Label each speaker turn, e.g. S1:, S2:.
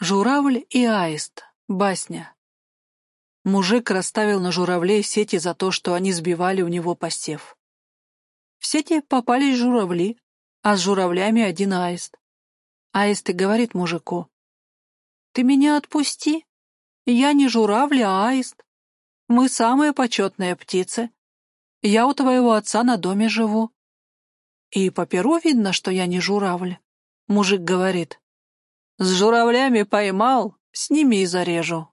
S1: Журавль и аист. Басня. Мужик расставил на журавлей сети за то, что они сбивали у него посев. В сети попались журавли, а с журавлями один аист. Аист и говорит мужику, «Ты меня отпусти. Я не журавль, а аист. Мы самые почетные птицы. Я у твоего отца на доме живу. И по перу видно, что я не журавль. Мужик говорит, «С журавлями поймал, с ними и зарежу».